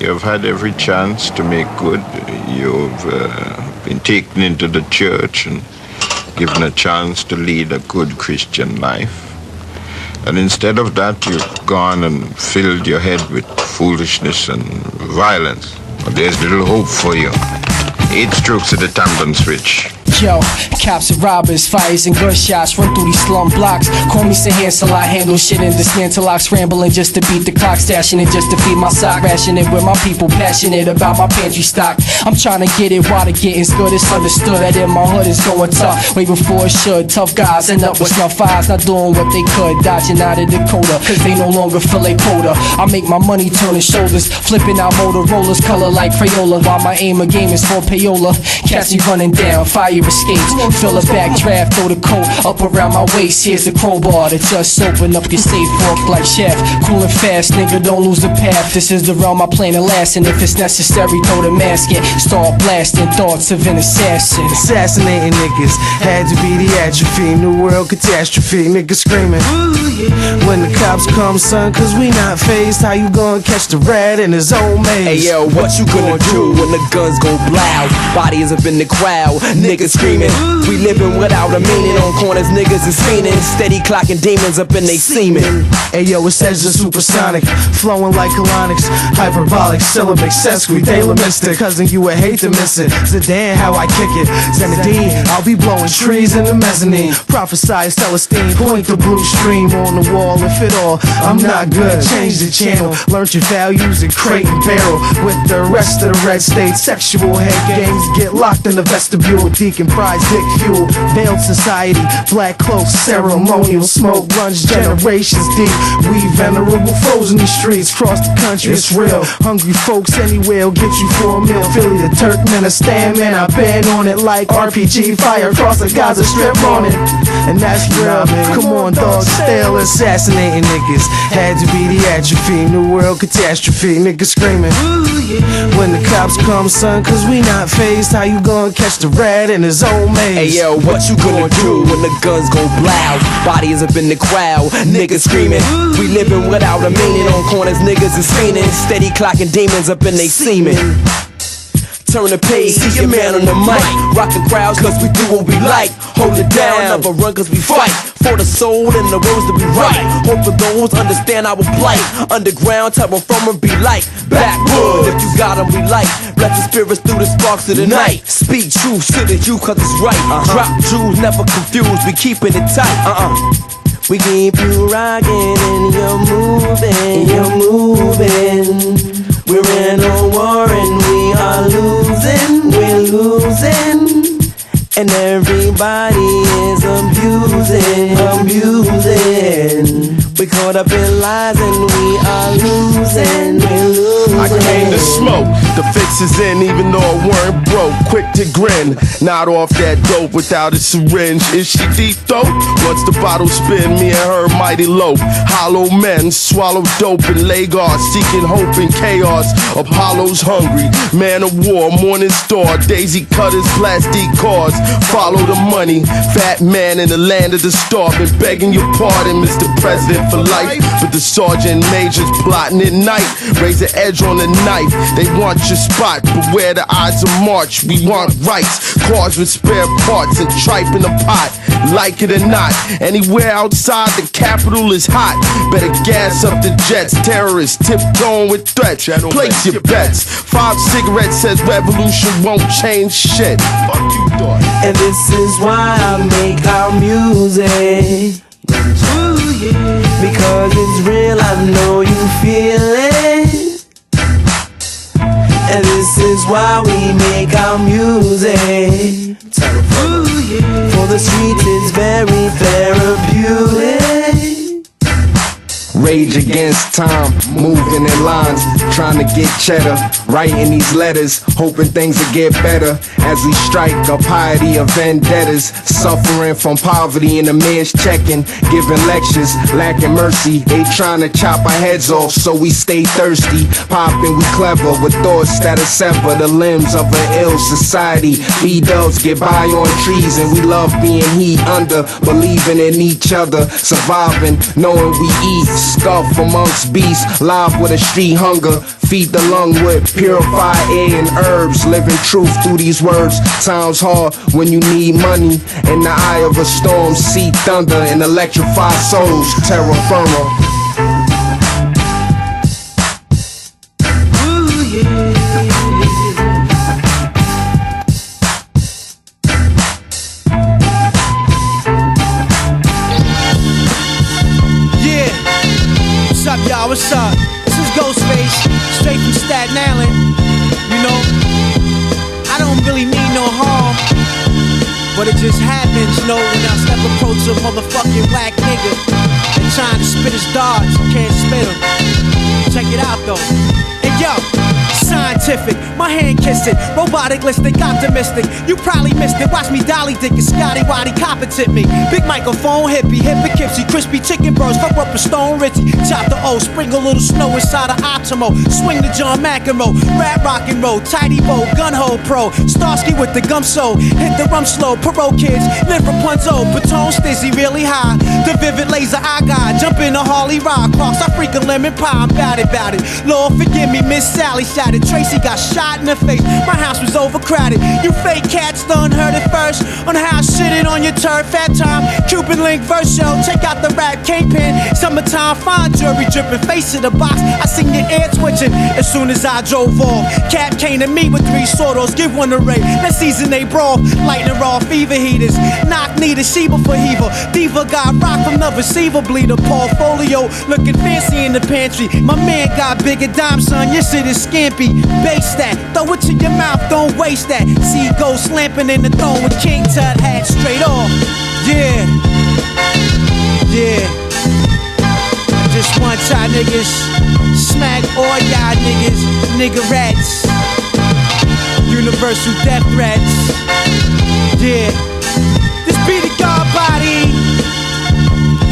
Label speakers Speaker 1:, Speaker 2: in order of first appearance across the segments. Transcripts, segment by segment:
Speaker 1: You've had every chance to make good. You've uh, been taken into the church and given a chance to lead a good Christian life. And instead of that, you've gone and filled your head with foolishness and violence. But there's little hope for you. Eight strokes of the tandem switch.
Speaker 2: Yo, cops and robbers, fires and gunshots run through these slum blocks. Call me Sir Hansel, I handle shit in the scantalock, scrambling just to beat the clock, stashing it just to feed my sock, rationing with my people, passionate about my pantry stock. I'm trying to get it while the getting's good. It's understood that in my hood it's going tough, way before it should. Tough guys end up with snuff eyes, not doing what they could, dodging out of Dakota, cause they no longer feel a quota. I make my money turning shoulders, flipping out Motorola's color like Crayola, while my aim of game is for payola. Catch me running down, fire escapes. Fill a back backdraft, throw the coat up around my waist. Here's the crowbar to just open up your safe walk like chef. Cool and fast, nigga, don't lose the path. This is the realm I plan to last, and if it's necessary, throw the mask in. Start blasting thoughts of an assassin.
Speaker 3: Assassinating niggas had to be the atrophy. New world catastrophe, niggas screaming. When the cops come, son, cause we not phased. How you gonna catch the rat in his own maze?
Speaker 4: Hey yo, what you gonna do when the guns go blow? Bodies up in the crowd, niggas screaming. We living without a meaning on corners, niggas is fiending. Steady clocking demons up in they semen.
Speaker 3: Hey yo, it says the supersonic, flowing like colonics, hyperbolic, syllabic, sesquidale mystic. Cousin, you would hate to miss it. Zidane, how I kick it. Zinedine, I'll be blowing trees in the mezzanine. Prophesize Celestine, point the blue stream on the wall. If it all, I'm not good. Change the channel, learn your values and crate and barrel. With the rest of the red state, sexual head games get locked in the vestibule. Deacon prize, dick fuel, veiled society, black cloaks, ceremonial smoke runs generations deep. We venerable foes in these streets, cross the country, it's real. Hungry folks anywhere will get you for a meal. Philly to Turkmenistan, man, I've been on it like RPG. Fire across the Gaza Strip on it, and that's real. Come on, dog, still assassinating niggas. Had to be the atrophy, new world catastrophe, niggas screaming. When the cops come, son, cause we not phased. How you gonna catch the rat in his own maze?
Speaker 4: Hey yo, what you gonna do when the guns go blow? Bodies up in the crowd, niggas screaming. We living without a meaning on corners, niggas is fiending. Steady clocking demons up in they semen. Turn the page, see your man on the mic. Rockin' crowds cause we do what we like. Hold it down, never run cause we fight. For the soul and the roads to be right. Hope for those understand our plight. Underground, terror from and be like. Backwoods, if you got got 'em, we like. Bless the spirits through the sparks of the night. Speak truth to the you cause it's right. Uh-huh. Drop jewels, never confused, we keeping it tight. Uh-uh. We keep you rocking and you're moving, you're moving. We're in a war and we are losing, we're losing. And everybody is abusing, abusing. We caught up in lies and we are losing.
Speaker 5: I came to smoke, the fix is in even though it weren't broke. Quick to grin, not off that dope without a syringe. Is she deep though? Once the bottle spin, me and her mighty low. Hollow men swallow dope and Lagos, seeking hope in chaos. Apollo's hungry, man of war, morning star, daisy cutters, plastic cars. Follow the money, fat man in the land of the starving, begging your pardon, Mr. President for life. But the sergeant major's plotting at night, raise the edge on the knife. They want your spot, but where the odds of march? We want rights, cars with spare parts and tripe in the pot. Like it or not, anywhere outside the capital is hot. Better gas up the jets, terrorists tiptoeing with threats. Place your bets. Five cigarettes says revolution won't change shit. Fuck you thought.
Speaker 4: And this is why I make our music. Because it's real, I know you feel it. And this is why we make our music. For the streets, it's very therapeutic.
Speaker 6: Rage against time, moving in lines, trying to get cheddar, writing these letters, hoping things will get better as we strike a piety of vendettas, suffering from poverty and the man's checking, giving lectures, lacking mercy. They trying to chop our heads off, so we stay thirsty, popping we clever with thoughts that'll sever the limbs of an ill society. B dubs get by on trees, and we love being heat under, believing in each other, surviving, knowing we eat scuff amongst beasts, live with a street hunger. Feed the lung with purified air and herbs. Living truth through these words. Times hard when you need money. In the eye of a storm, see thunder and electrify souls. Terra firma.
Speaker 7: But it just happens, you know, when I step approach a motherfucking whack nigga and trying to spit his darts, can't spit them. Check it out though. And yo scientific. My hand kissing, robotic listic, optimistic. You probably missed it. Watch me dolly dick and Scotty Waddy competent me. Big microphone, hippie, hippie, kipsy, crispy chicken burst. Fuck up a stone Ritzy. Chop the O, sprinkle a little snow inside of Optimo. Swing the John McEnroe, rap rock and roll, tidy bow, gun hole pro. Starsky with the gum so hit the rum slow. Parole kids, live Rapunzel, Patone stizzy really high. The vivid laser I got, jump in a Harley rock, cross. I freak a lemon pie, I'm bout it, bout it. Lord forgive me, Miss Sally shot it. Tracy got shot in the face. My house was overcrowded. You fake cats done heard it first on how I shitted on your turf. Fat time, Cuban link verse show. Check out the rap kingpin. Summertime fine jewelry dripping. Face of the box. I seen your ear twitching as soon as I drove off. Cap came to me with three sortos. Give one a ray. Let's season they brawl. Lightning raw fever heaters. Knock needed Sheba for Heaver. Diva got rock from the receiver bleeder. Portfolio looking fancy in the pantry. My man got bigger dime, son. Your shit is scampy. Base that, throw it to your mouth, don't waste that. See ghost slamping in the throne with King Tut hat straight off. Yeah, yeah. Just one time niggas, smack all y'all niggas, nigga rats. Universal death threats. Yeah, this be the God body.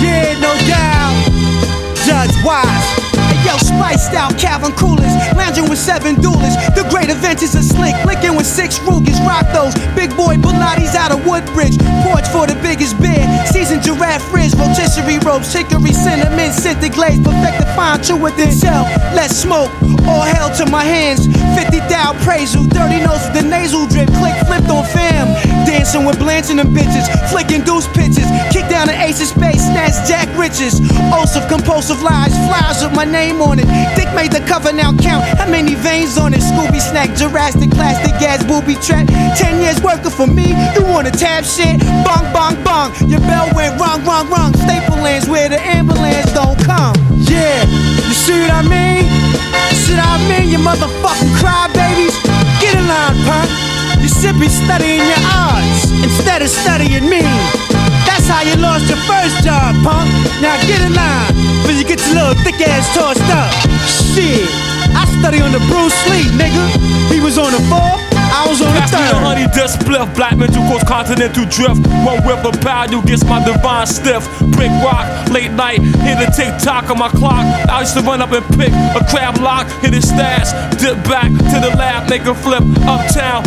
Speaker 7: Yeah, no doubt. Judge Wise. Yo, spiced out Calvin Coolers, lounging with seven duelists. The great event is a slick, licking with six Rugers. Rock those big boy Pilates out of Woodbridge. Porch for the biggest beer. Seasoned giraffe frizz, rotisserie ropes, chicory cinnamon, scented glaze, perfect the fine chew within self. Let's smoke, all hell to my hands. 50 thou praise dirty nose with the nasal drip, click flipped on fam. Dancing with blanching them bitches, flicking deuce pitches. Kick down the ace of space, snatch Jack Riches. Of compulsive lies, flies with my name on it. Dick made the cover, now count how many veins on it. Scooby snack, Jurassic, plastic gas, booby trap. Ten years working for me, you wanna tap shit? Bong, bong, bong. Your bell went wrong, wrong, wrong. Staple lands where the ambulance don't come. Yeah, you see what I mean? See what I mean, you motherfucking crybabies? Get in line, punk. Be studying your odds instead of studying me. That's how you lost your first job, punk. Now get in line, before you get your little thick ass tossed up. Shit, I study under Bruce Lee, nigga. He was on the fourth. I was on the third.
Speaker 8: honey dust spliff, black mental cause continental drift. One whip of power, you gets my divine stiff. Brick rock, late night, hit a tick tock on my clock. I used to run up and pick a crab lock, hit his stash, dip back to the lab, make a flip uptown.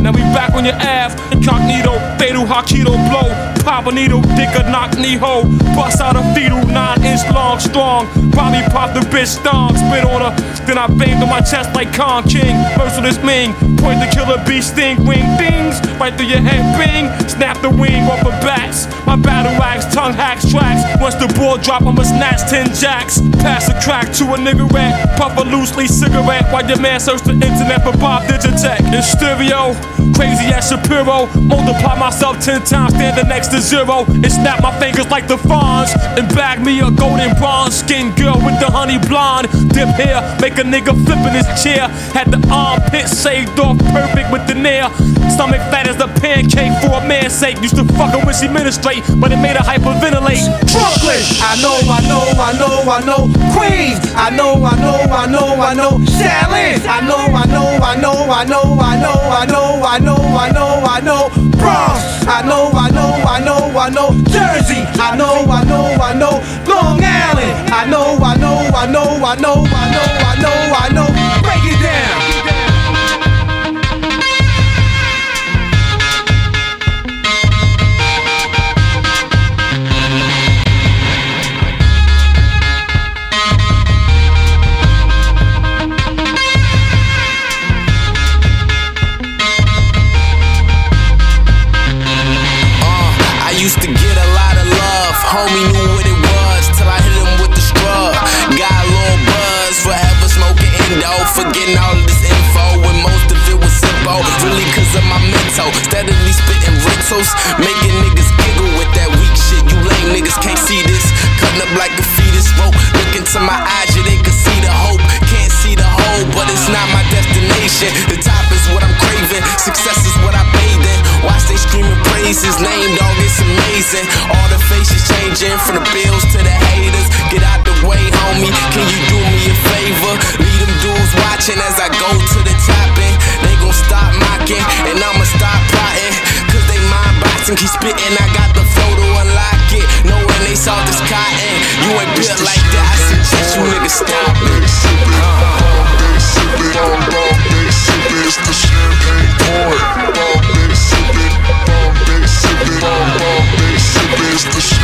Speaker 8: Now we back on your ass, incognito, fatal Hakito blow. Pop a needle, dick a knock knee hole. Bust out a fetal, nine inch long, strong. Probably pop the bitch stomp, spit on her. Then I banged on my chest like Kong King. Merciless Ming, point the killer bee sting, wing things. Right through your head, bing. Snap the wing off of bats. My battle axe, tongue hacks tracks. Once the ball drop, I'ma snatch 10 jacks. Pass a crack to a nigga rat. Puff a loosely cigarette while your man search the internet for Bob Digitech. In stereo, crazy as Shapiro. Multiply myself ten times, standing next to zero. And snap my fingers like the Fonz. And bag me a golden bronze skin girl with the honey blonde. Dip hair, make a nigga flip in his chair. Had the armpit saved off perfect with the nail. Stomach fat as a pancake for a man's sake. Used to fuck her when she ministrate, but it made her hyperventilate.
Speaker 7: Brooklyn! I know, I know, I know, I know. Queens! I know, I know, I know, I know. Challenge! I know, I know, I know, I know, I know, I know, I know. I know. Bronx. I know, I know, I know, I know. Jersey. I know, I know, I know. Long Island. I know, I know, I know, I know, I know, I know, I know.
Speaker 4: Though for getting all of this info when most of it was simple. Really, cause of my mental. Steadily spitting rentals, making niggas giggle with that weak shit. You lame niggas can't see this. Cutting up like a fetus. Smoke. Look into my eyes, yeah, they can see the hope. Can't see the hole, but it's not my destination. The top is what I'm craving. Success is what I bathe in. Watch they screaming praises. name, dog. It's amazing. All the faces changing from the bills to the haters. Get out the way, homie. Can you do me a favor? Leave them dudes watching as I go to the top and they gon' stop mocking and I'ma stop plotting. Cause they mind boxing, keep spitting. I got the flow to unlock it. Knowing they saw this cotton. You ain't built like that. I suggest you niggas stop it.
Speaker 5: It's the champagne port. Bombay sippin', Bombay sippin', Bombay sippin'. It's the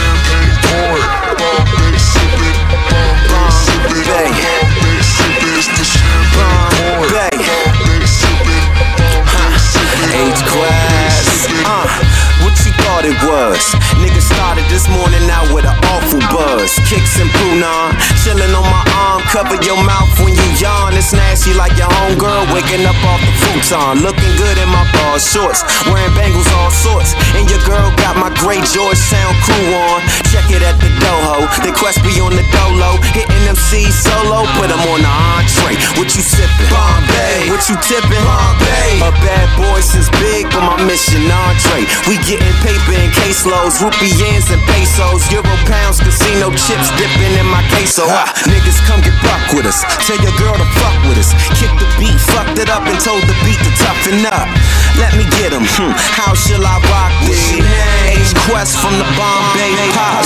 Speaker 4: thought it was? Nigga started this morning out with an awful buzz. Kicks and Poonon, chillin' on my arm. Cover your mouth when you yawn. It's nasty like your homegirl waking up off the futon. Looking good in my ball shorts, wearing bangles all sorts. And your girl got my great George Sound crew on. Check it at the doho. The quest be on the dolo. Hitting them C solo, put them on the entree. What you sippin'? Bombay. What you tippin'? Bombay. A bad boy since big, but my mission entree. We getting paper in caseloads, rupee yens and pesos, euro pounds, casino chips dipping in my queso. Ah, niggas come get buck with us. Tell your girl to fuck with us. Kick the beat, fucked it up and told the beat to toughen up. Let me get him. Hmm. How shall I rock this? Age quest from the Bombay Pops.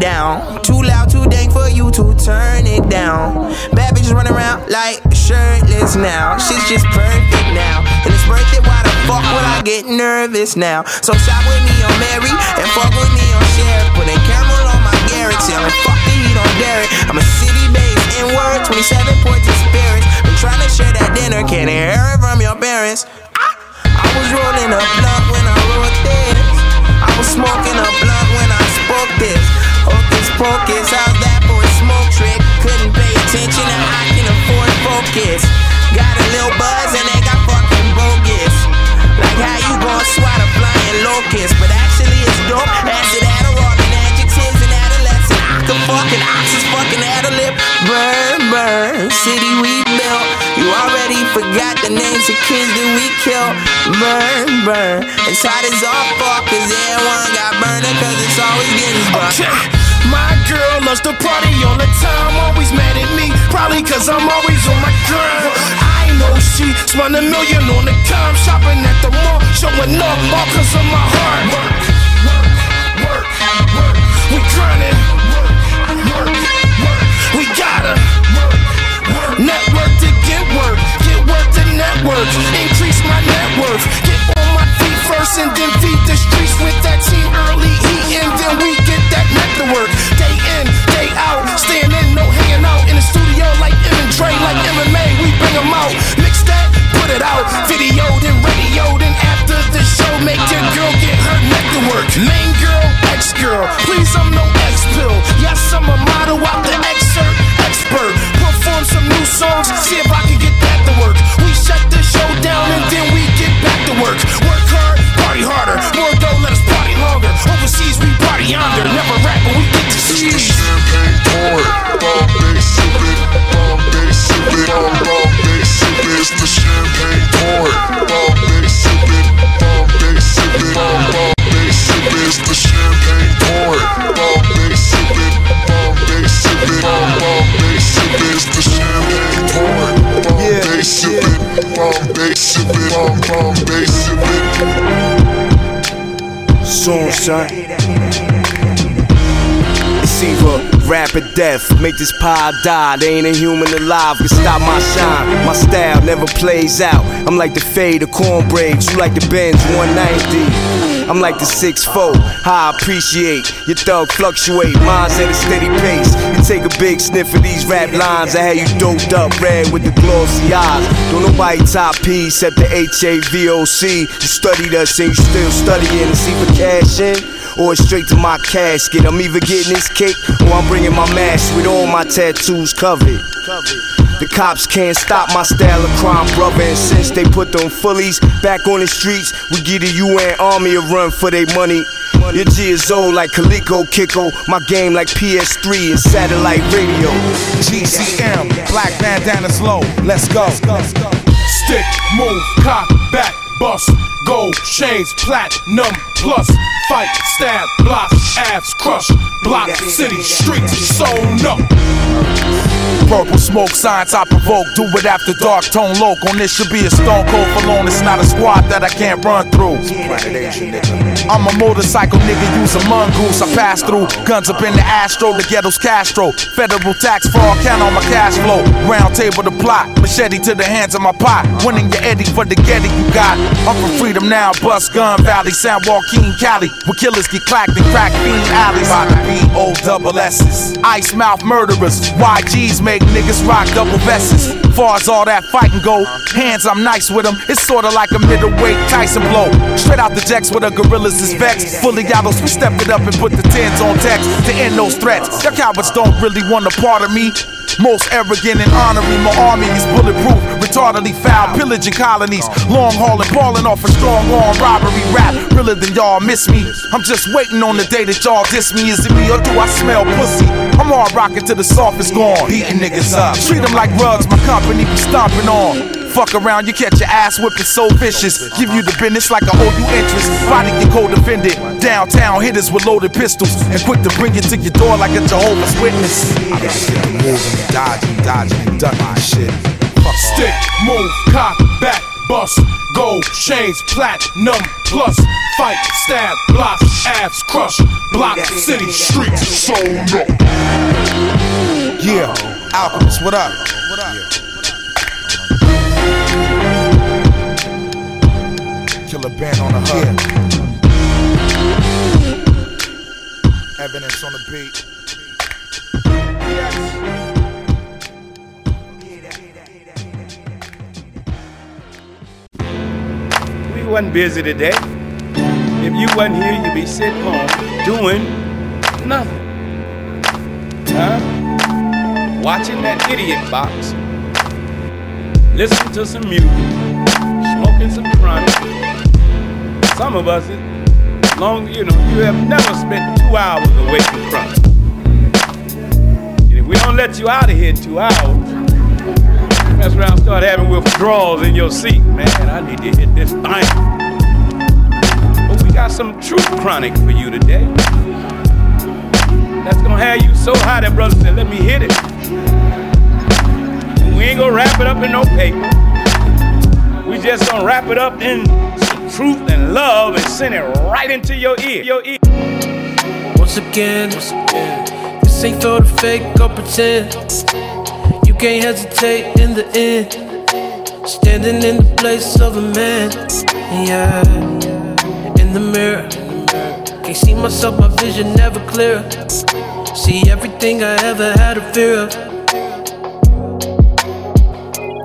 Speaker 9: Down. Too loud, too dank for you to turn it down. Shirtless now. Shit's just perfect now. And it's worth it. Why the fuck would I get nervous now? So shop with me on Mary and fuck with me on Sheriff. Put a camel on my Garrett. Yelling, fuck the heat on Derek. I'm a city based in word, 27 points of spirits. Been trying to share that dinner. Can't hear it from your parents. I, was rolling a blunt when I wrote this. I was smoking a blunt when I spoke this. Hocus pocus, how's that a smoke trick? Couldn't focus. Got a little buzz and they got fucking bogus. Like how you gon' swat a flying locust, but actually it's dope. Acid Adderall and adjectives and adolescent. Can fucking ox is fucking adolip. Burn, burn, city we built. You already forgot the names of kids that we killed. Burn, burn. It's hot as all fuck, cause everyone got burned cause it's always getting burnt.
Speaker 10: Okay. My girl loves to party all the time, always mad at me, probably cause I'm always on grind. I know she spent a million on the com, shopping at the mall, showing off all cause of my heart. Work, work, work, work. We grinding. Work, work, work. We gotta work, work. Network to get work, get work to network, increase my net worth, get on and then feed the streets with that team early heat and then we get that neck to work. Day in, day out, staying in, no hanging out in the studio like M and Dre, like MMA, we bring 'em out. Mix that, put it out, video then radio then after the show, make your girl get her neck to work. Main girl, ex girl, please I'm no ex pill. Yes, I'm a model out the excerpt, expert. Perform some new songs, see if I can get that to work. We shut the show down and then we get back to work. Work hard, harder. More dough, let us party longer. Overseas, we party yonder. Never rap, but we get to see.
Speaker 5: Champagne port. Bombay sippin', Bombay sippin', Bombay sippin'. It's the champagne port. Bombay sippin', Bombay sippin', Bombay sippin'. It's the champagne port. Bombay sippin', Bombay sippin', Bombay sippin'. It's the champagne port. Bombay sippin', Bombay sippin', Bombay sippin'.
Speaker 10: Song, son.
Speaker 5: receiver. Rapid death, make this pile die. They ain't a human alive can stop my shine. My style never plays out. I'm like the fade, the cornbread. You like the Benz 190. I'm like the 6'4, how I appreciate your thug fluctuate. Mine's at a steady pace. You take a big sniff of these rap lines. I had you doped up red with the glossy eyes. Don't nobody top P except the HAVOC. You studied us and you still studying to see for cash in or straight to my casket. I'm either getting this cake or I'm bringing my mask with all my tattoos covered. The cops can't stop my style of crime, brother. And since they put them fullies back on the streets, we give the UN Army a run for their money. Your G is old like Coleco Kiko, my game like PS3 and satellite radio.
Speaker 11: GCM, black bandanas slow, let's go.
Speaker 12: Stick, move, cock, back, bust, gold, chains, platinum, plus, fight, stab, block, abs, crush, block, city, streets, sewn up.
Speaker 11: Purple smoke signs I provoke. Do it after dark, tone loc. On this should be a stone cold for long. It's not a squad that I can't run through. I'm a motorcycle nigga, use a mongoose. I pass through guns up in the Astro, the ghetto's Castro. Federal tax fraud, count on my cash flow. Round table to plot, machete to the hands of my pot. Winning your Eddie for the Getty you got. I'm for freedom now, bust gun valley, San Joaquin, Cali. Where killers get clacked in crack fiend alleys. By the B-O double S's. Ice mouth murderers, YGs make niggas rock double vests. Far as all that fighting go, hands I'm nice with them. It's sorta like a middleweight Tyson blow. Straight out the jacks with the gorillas is vexed. Fully gallows, we step it up and put the tens on text to end those threats. Your cowards don't really want a part of me. Most arrogant and honoring, my army is bulletproof, retardedly foul, pillaging colonies, long hauling, balling off a strong arm robbery rap. Realer than y'all miss me. I'm just waiting on the day that y'all diss me. Is it me or do I smell pussy? I'm all rocking till the softest gone, beating niggas up. Treat them like rugs, my company be stomping on. Fuck around, you catch your ass whipping so vicious. Give you the business like I owe you interest. Body get cold defended. Downtown hitters with loaded pistols. And quick to bring it to your door like a Jehovah's Witness. I get the moving dodging, dodging ducking shit.
Speaker 12: Stick, move, cock, back, bust, gold, chains, platinum, plus, fight, stab, block, abs, crush, block, city, streets, sewn up.
Speaker 11: Yeah, Alchemist, what up? What up? Killer band on the hood. Evidence on the beat.
Speaker 13: We wasn't busy today. If you wasn't here, you'd be sitting home doing nothing. Huh? Watching that idiot box. Listening to some music. Smoking some chronic. Some of us, long you know, you have never spent two hours away from chronic. And if we don't let you out of here in two hours, mess around start having withdrawals in your seat. Man, I need to hit this thing. But we got some true chronic for you today. That's gonna have you so high that brother said, let me hit it. We ain't gonna wrap it up in no paper. We just gonna wrap it up in some truth and love and send it right into your ear. Your ear.
Speaker 14: Once again, this ain't for the fake or pretend. Can't hesitate in the end. Standing in the place of a man, yeah. In the mirror, can't see myself, my vision never clearer. See everything I ever had a fear of.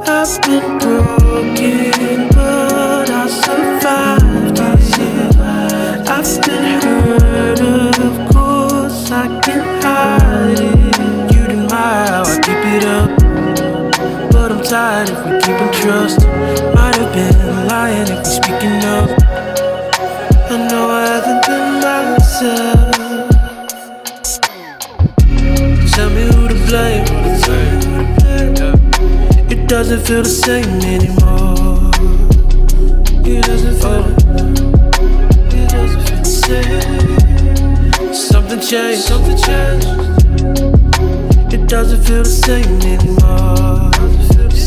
Speaker 14: I've been broken, but I survived. I survived. I've been hurt, of course I can tired if we keep keeping trust. Might have been lying if we speaking up. I know I haven't been myself. Tell me who to blame. It doesn't feel the same anymore. It doesn't feel. It doesn't feel the same. Something changed. Something changed. It doesn't feel the same anymore.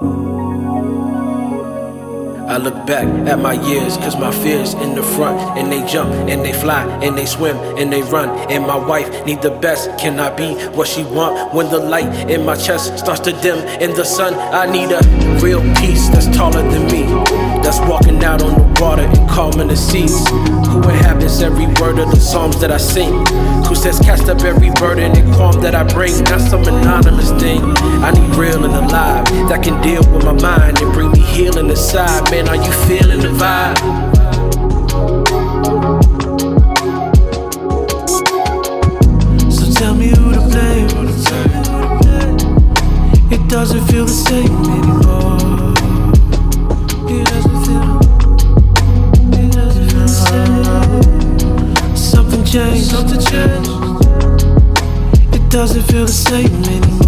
Speaker 15: I look back at my years, cause my fears in the front, and they jump, and they fly, and they swim, and they run. And my wife need the best. Can I be what she want when the light in my chest starts to dim in the sun? I need a real peace that's taller than me, that's walking out on the water and calming the seas. Who would is every word of the psalms that I sing. Who says cast up every burden and qualm that I bring? Not some anonymous thing. I need real and alive that can deal with my mind and bring me healing aside. Man, are you feeling the vibe?
Speaker 16: doesn't feel the same anymore. changed. Something changed. It doesn't feel the same anymore.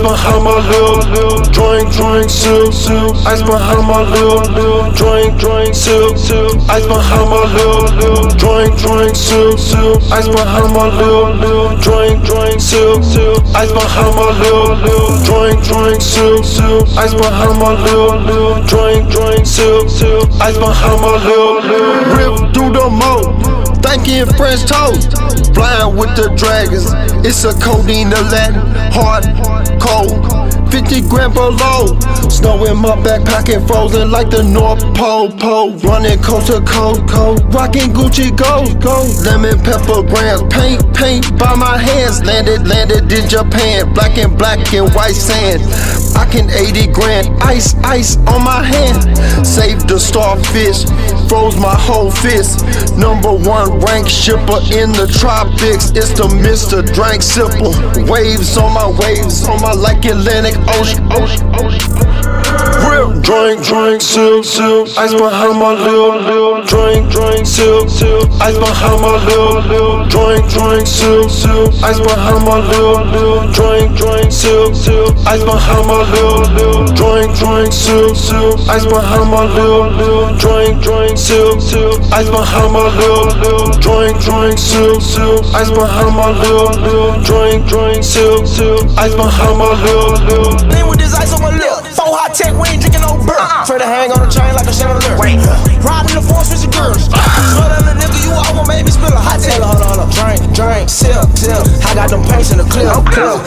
Speaker 5: Ice behind my lip. Drink, drink, sip, sip, ice behind my lip. Drink, drink, sip, sip, ice behind my lip. Drink, drink, sip, sip, ice behind my lip. Drink, drink, sip, sip, ice behind my lip. Drink, drink, sip, sip, ice behind my lip. Drink, drink, sip, sip, ice behind my lip. Rip through the moat. Thinking French toast, flying with the dragons. It's a codeine Latin, hard, cold. 50 gram below. Snow in my backpack and frozen like the North Pole. Pole running coast to coast, coast. Rocking Gucci gold, gold. Lemon pepper brands, paint, paint by my hands. Landed, landed in Japan. Black and black and white sand. I can 80 grand, ice, ice on my hand. Save the starfish, froze my whole fist. Number one rank shipper in the tropics. It's the Mr. Drank Sipper. Waves on my waves, on my like Atlantic Ocean. ocean, ocean. Drink, drink, sip, sip, ice behind my lip. Drink, drink, sip, sip, ice behind my lip. Drink, drink, sip, sip, ice behind my lip. Drink, drink, sip, sip, ice behind my lip. Drink, drink, sip, sip, ice behind my lip. Drink, drink, sip, ice behind my lip. Drink, drink, sip, ice behind my lip. Drink, drink, sip, ice behind my lip.
Speaker 10: Lean with this ice on my lip. Four high tech, we ain't drinking no beer. Try to hang on the chain like a chandelier. Wait, riding the force with your girls. Smell that little nigga, you all gon' make me spill a hot tech. Hold on, hold on. Drink, drink, sip, sip. I got them paints in the clip, clip.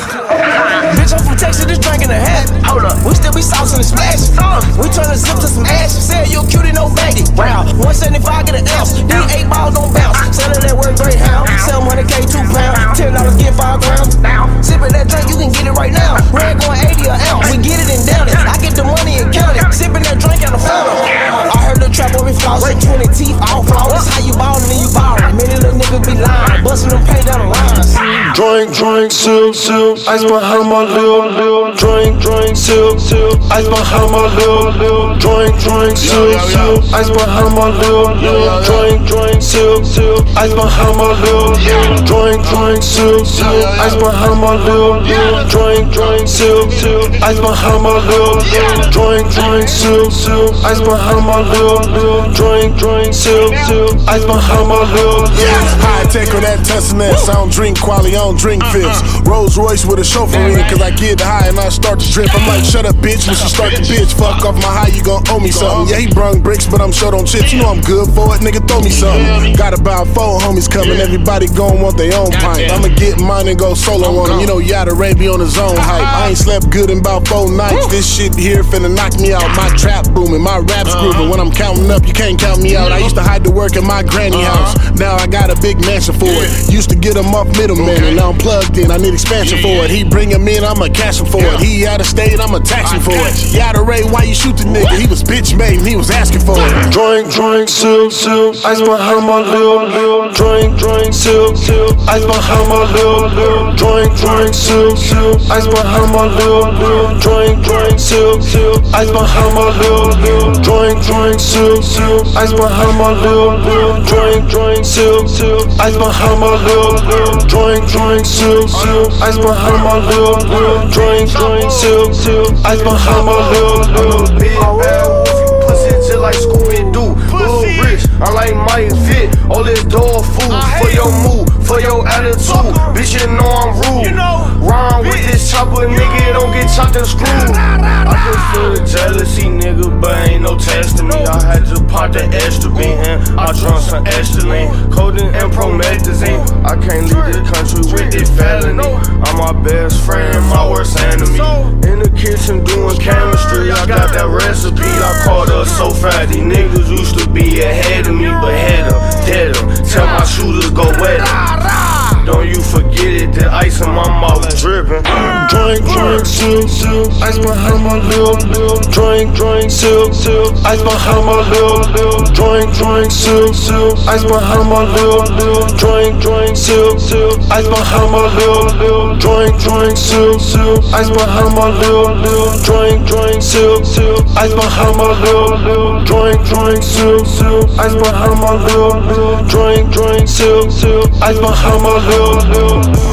Speaker 10: Bitch, I'm from Texas, this drink in the hat. Hold up, we still be saucing and splashing. We turn the zip to some ash. Say you a cutie, no baggy. Wow, 175 get an ounce. These eight balls don't bounce. Ah. Selling that work great hound. 700k, two pounds. Ten dollars get five grams. Now, sipping that drink, you can get it right now. Red going 80 an ounce. We get it and down it. I get the money and count it. Sipping that drink out the fountain. I heard the trap over flossing. 20 teeth, all flawless. How you ballin' and you ballin'? Many little niggas be lying. Bustin' them paint down the lines.
Speaker 5: Drink, drink, sip, sip, ice behind my lip, lip. Drink, drink, sip, sip, ice behind my lip, lip. Drink, drink, sip, sip, ice behind my lip, lip. Drink, drink, sip, sip, ice behind my lip, lip. Drink, drink, sip, sip, ice behind my lip, lip. Drink, drink, sip, sip, ice behind my lip, lip. Drink, drink, sip, sip, ice behind my lip, lip. Drink, drink, sip, sip, ice behind my lip, lip.
Speaker 17: High tech on that Testaments. I don't drink quality, I don't drink fifths. Rolls Royce with a chauffeur in it, cause I get high and I start to drip. I'm like, shut up, bitch. When she start to bitch, fuck off my high, you gon' owe me something. Yeah, he brung bricks, but I'm short on chips. You know I'm good for it, nigga, throw me something. Got about four homies coming, everybody gon' want their own pint. I'ma get mine and go solo on them. You know, Yada Ray be on his own hype. I ain't slept good in about four nights. This shit here finna knock me out. My trap booming, my rap's grooving. When I'm counting up, you can't count me out. I used to hide to work in my granny house. Now I got a big mansion for it. Used to get him off middleman, and now I'm plugged in. I need expansion for it. He bring him in, I'ma cash him for it. He out of state, I'ma tax him for it. Yada Ray, why you shoot the nigga? He was bitch made and he was asking for it.
Speaker 5: Drink, drink, sip, sip, ice behind my lip. Drink, drink, sip, sip, ice behind my lip. Drink, drink, sip, sip, ice behind my lip. Drink, drink, sip, sip, ice behind my lip. Drink, drink, sip, sip, ice behind my lip, lip. Drink, drink, sip, sip, ice my lip, lip. Drink, drink, sip, ice my lip, lip. Drink, drink.
Speaker 18: Big bad goofy pussy just like Scooby Doo. I like Mike Fit. All this dog food for your mood, for your attitude. Bitch, you know I'm rude. Rhyme with this chopper, nigga, don't get chopped and screwed. I can feel the jealousy, nigga, but ain't no testing me. I had to pop the extra bean and I drunk some Esteline, codeine and promethazine. I can't leave this country with this felony. I'm my best friend, my worst enemy. In the kitchen doing chemistry, I got that recipe. I caught up so fast, these niggas used to be ahead of me, but chasing my mouth dripping.
Speaker 19: Drink, drink, sip, sip, ice behind my lip. Drink, drink, sip, sip, ice behind my lip. Drink, drink, sip, sip, ice behind my lip. Drink, drink, sip, sip, ice behind my lip. Drink, drink, sip, sip, ice behind my lip. Drink, drink, sip, sip, ice behind my lip. Drink, drink, sip, sip, ice behind my lip. Drink, drink, sip, sip, ice behind my lip.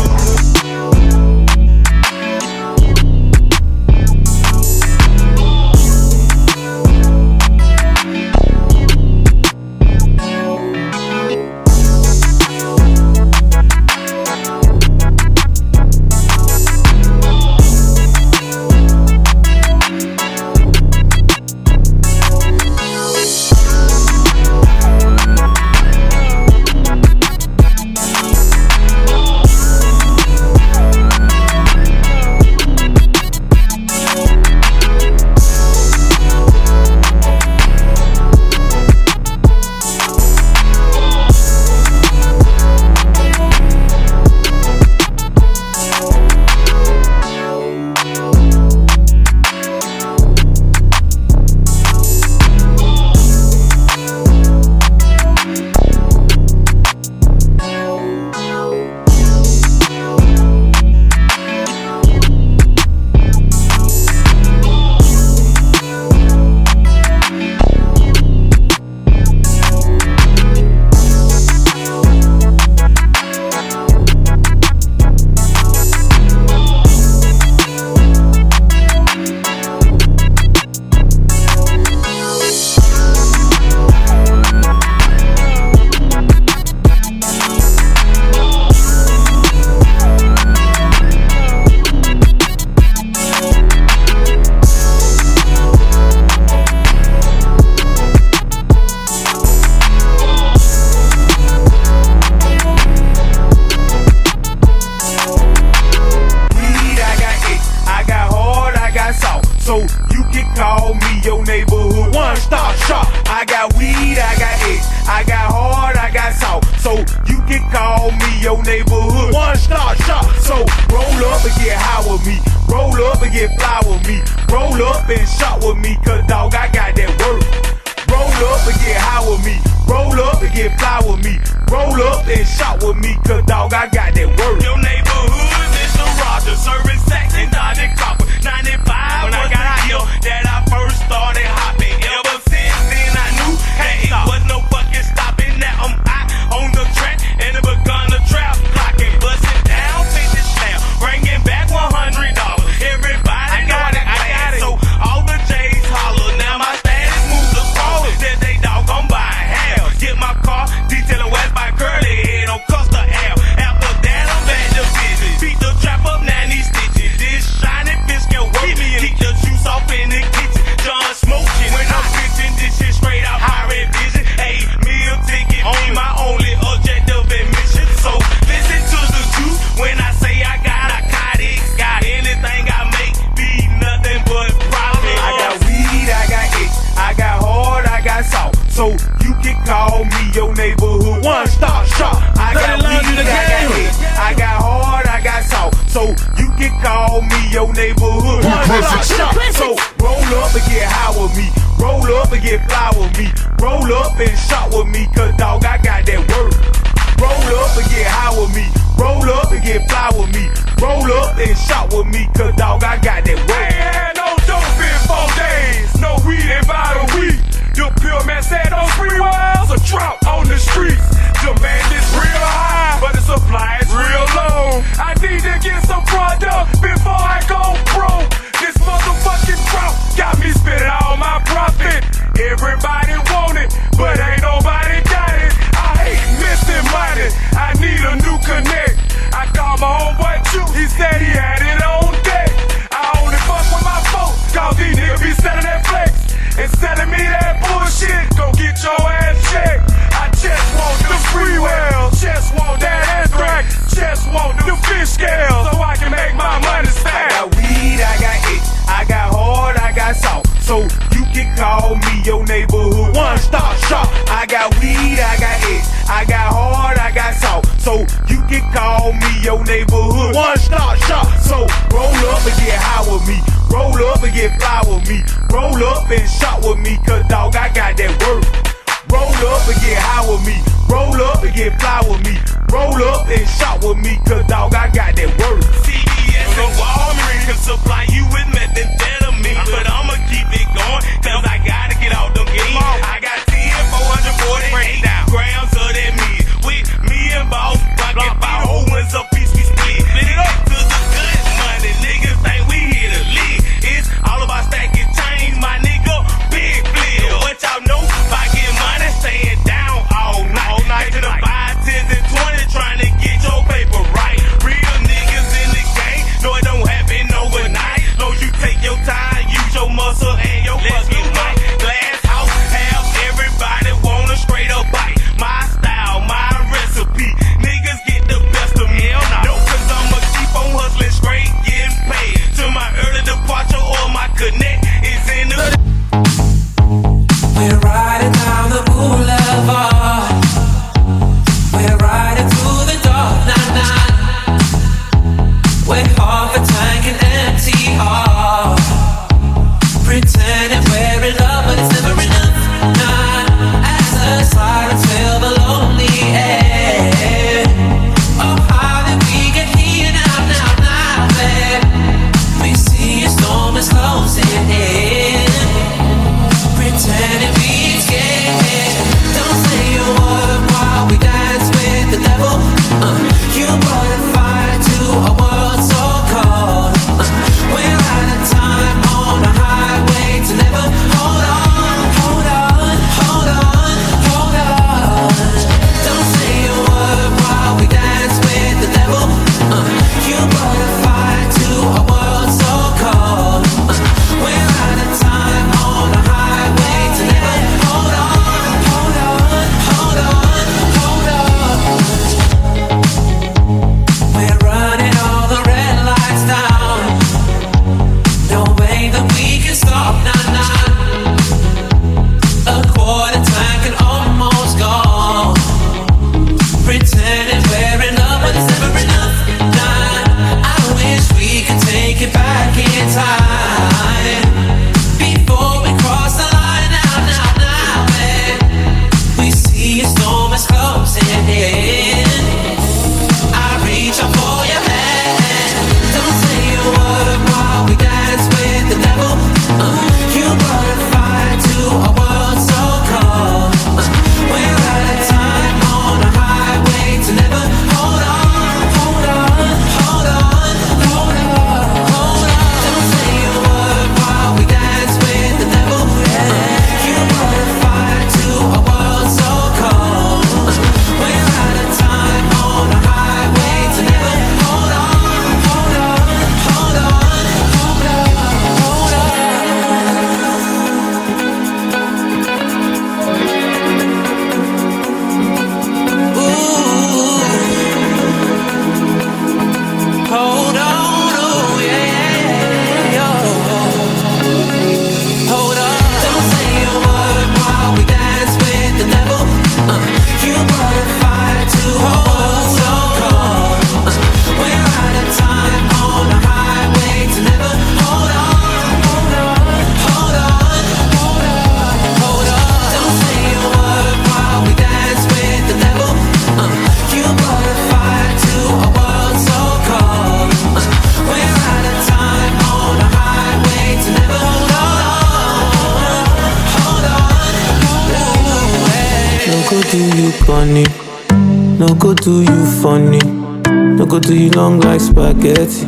Speaker 20: go do you long like spaghetti.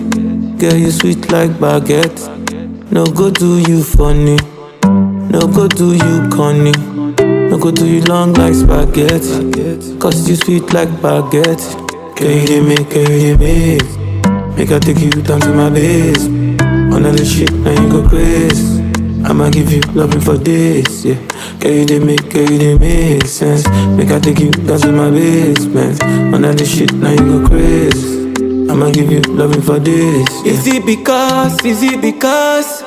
Speaker 20: Girl, you sweet like baguette. No go do you funny. No go do you corny. No go do you long like spaghetti. Cause you sweet like baguette. Can you hear make, Can you hear make. Make I take you down to my base. On all the shit, now you go crazy. I'ma give you loving for this, yeah. Girl, you did make, girl, you did make sense. Make I take you down to my basement. On all this shit, now you go crazy. I'ma give you loving for this. Yeah.
Speaker 16: Is it because? Is it because?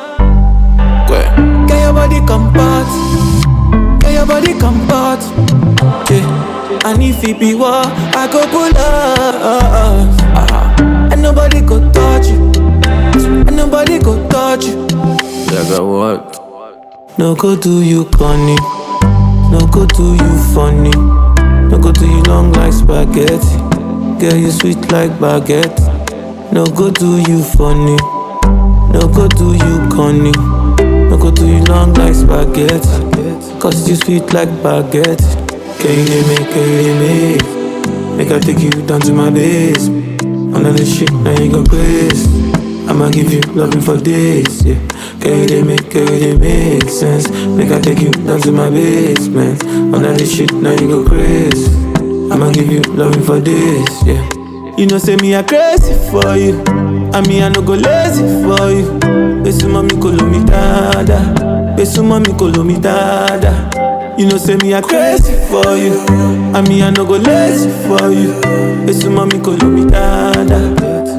Speaker 16: Girl, get your body come comfort. Can your body come comfort. Yeah.
Speaker 20: And if it be war, I go pull up. Uh-huh. And nobody could touch you. And nobody could touch you. Like I what? No go do you corny. No go do you funny. No go do you long like spaghetti. Girl, you sweet like baguette. No go do you funny. No go do you corny. No go do you long like spaghetti. Cause you sweet like baguette. Can you hear me? Can you hear me? Make I take you down to my base. All of this shit, now you go crazy. I'ma give you loving for this, yeah. You hear me? Can you make sense? Make I take you down to my basement. All of this shit, now you go crazy. I'ma give you loving for this, yeah. You know, say me I crazy for you. I mean, I no go lazy for you. Besu mami kolo mi dada. Besu mami kolo mi dada. You know, say me I crazy for you. I mean, I no go lazy for you. Besu mami kolo mi dada.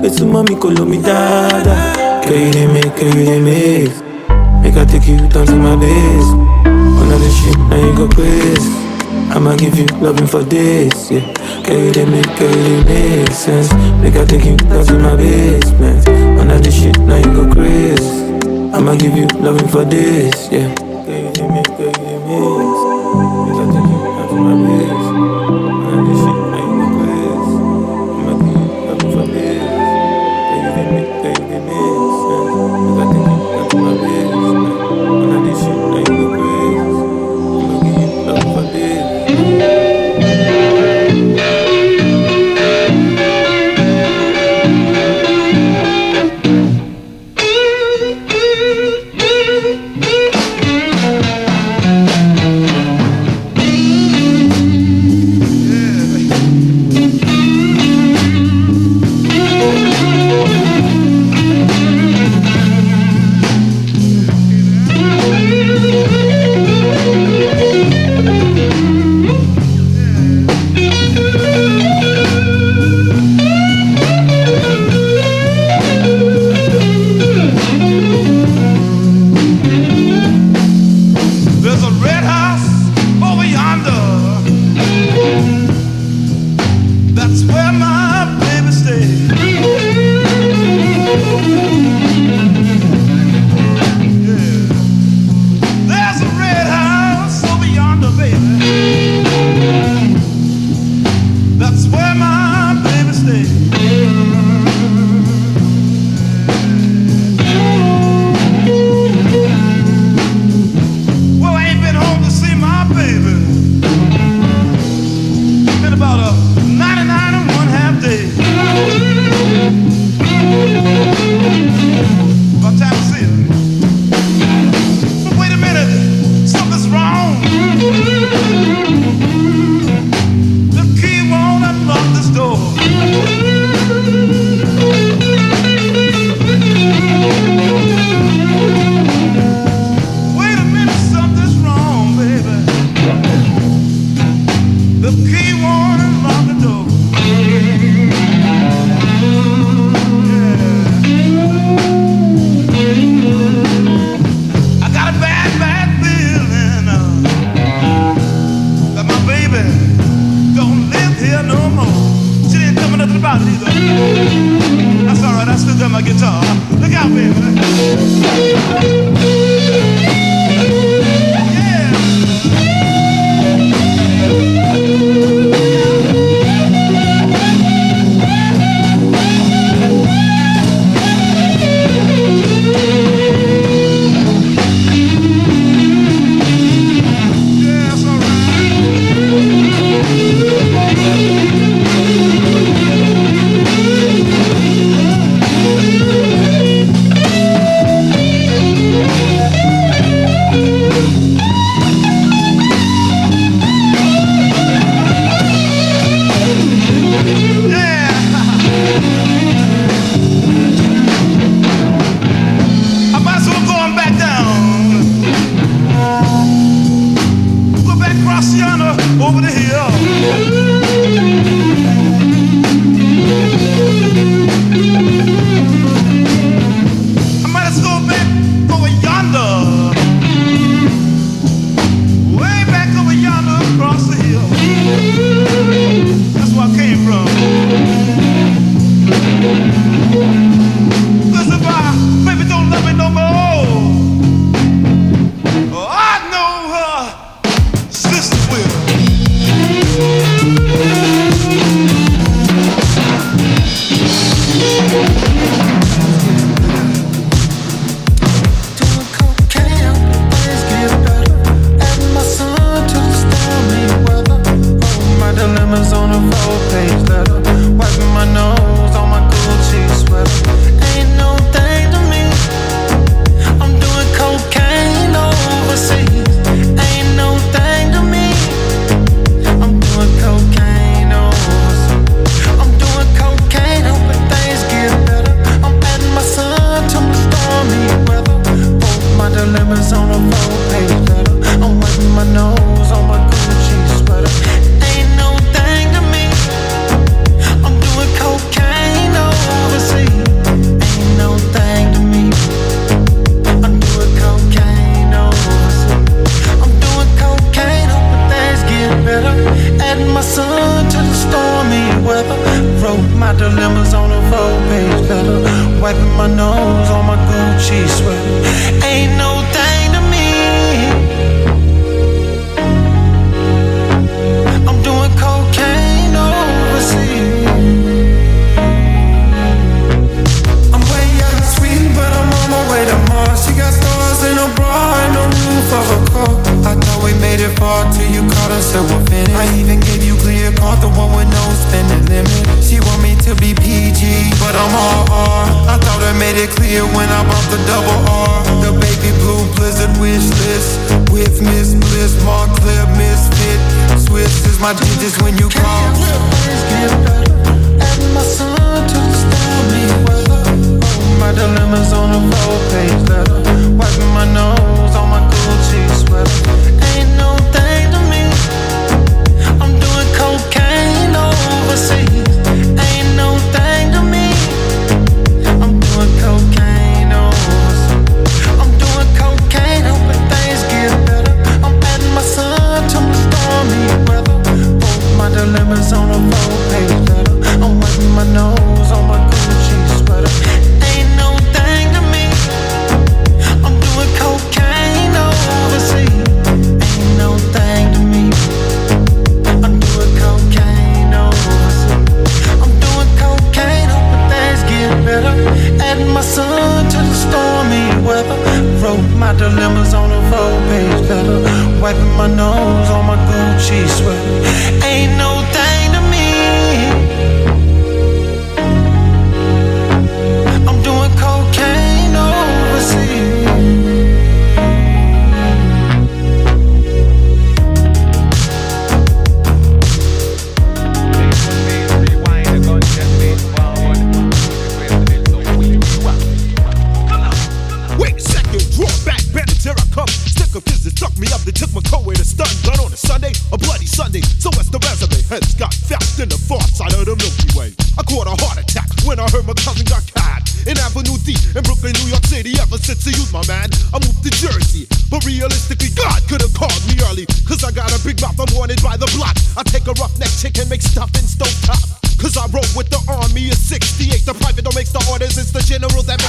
Speaker 20: Besu mami kolo mi dada. Can you hear me? Can you me? Make I take you down to my base. All of this shit, now you go crazy. I'ma give you loving for this, yeah. Can you hear me? Can you hear make sense? Make I take you down to my basement. All of this shit, now you go crazy. I'ma give you loving for this, yeah. Can you me? Can you hear me?
Speaker 12: chick and make stuff in stove top. Cause I roll with the army of 68. The private don't make the orders, it's the general that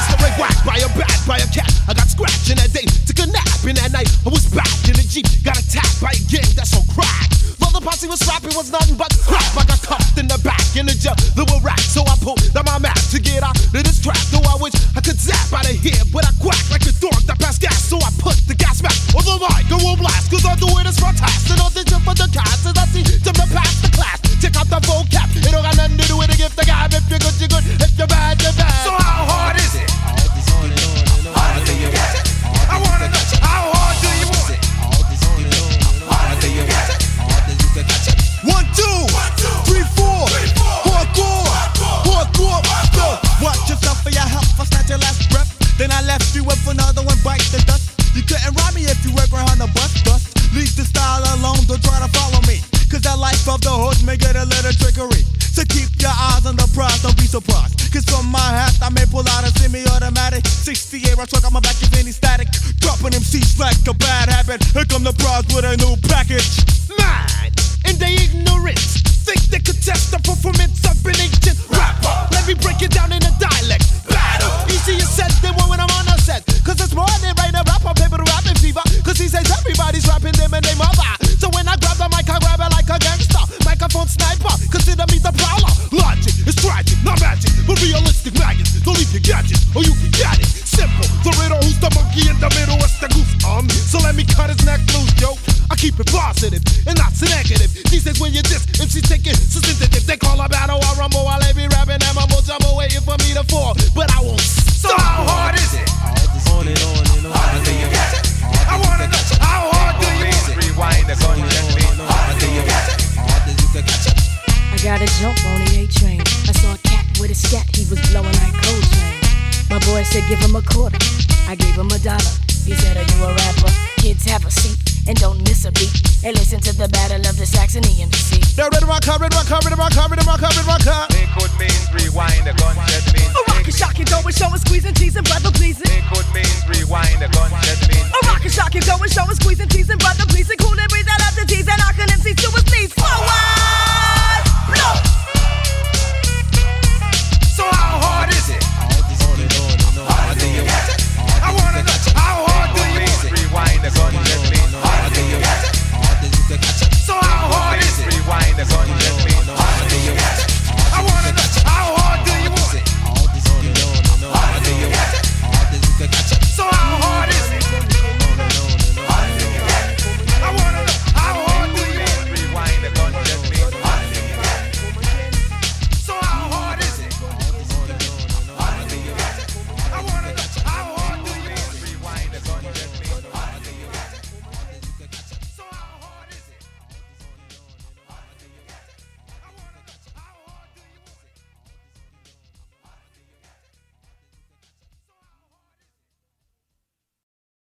Speaker 12: positive and not so negative. She says when you diss, if she take it, so sensitive. They call a battle, I rumble, while they be rapping and i'm waiting for me to fall, but I won't. So how hard is it? On and on and on. How do you get it? I wanna know how hard do you get it? Rewind the song, let me. How do you get it? How do you it?
Speaker 21: I got a jump on the A train. I saw a cat with a scat, he was blowing like Coltrane. My boy said, give him a quarter. I gave him a dollar. He said, Are you a rapper? Kids have a seat and don't miss a beat. And listen to the battle of the Saxony and
Speaker 12: the sea. The red rock, red rock, red rock, red rock, red rock. It could mean rewind, a gunshot means. A rock
Speaker 22: and
Speaker 19: shock
Speaker 7: and go and show and squeeze and brother pleasing.
Speaker 19: It
Speaker 22: could mean rewind,
Speaker 19: a gunshot means. A rock
Speaker 7: and shock and go and show and squeeze and brother pleasing. Cool and breathe out of the tease and I can MC to his knees. Forward, blow.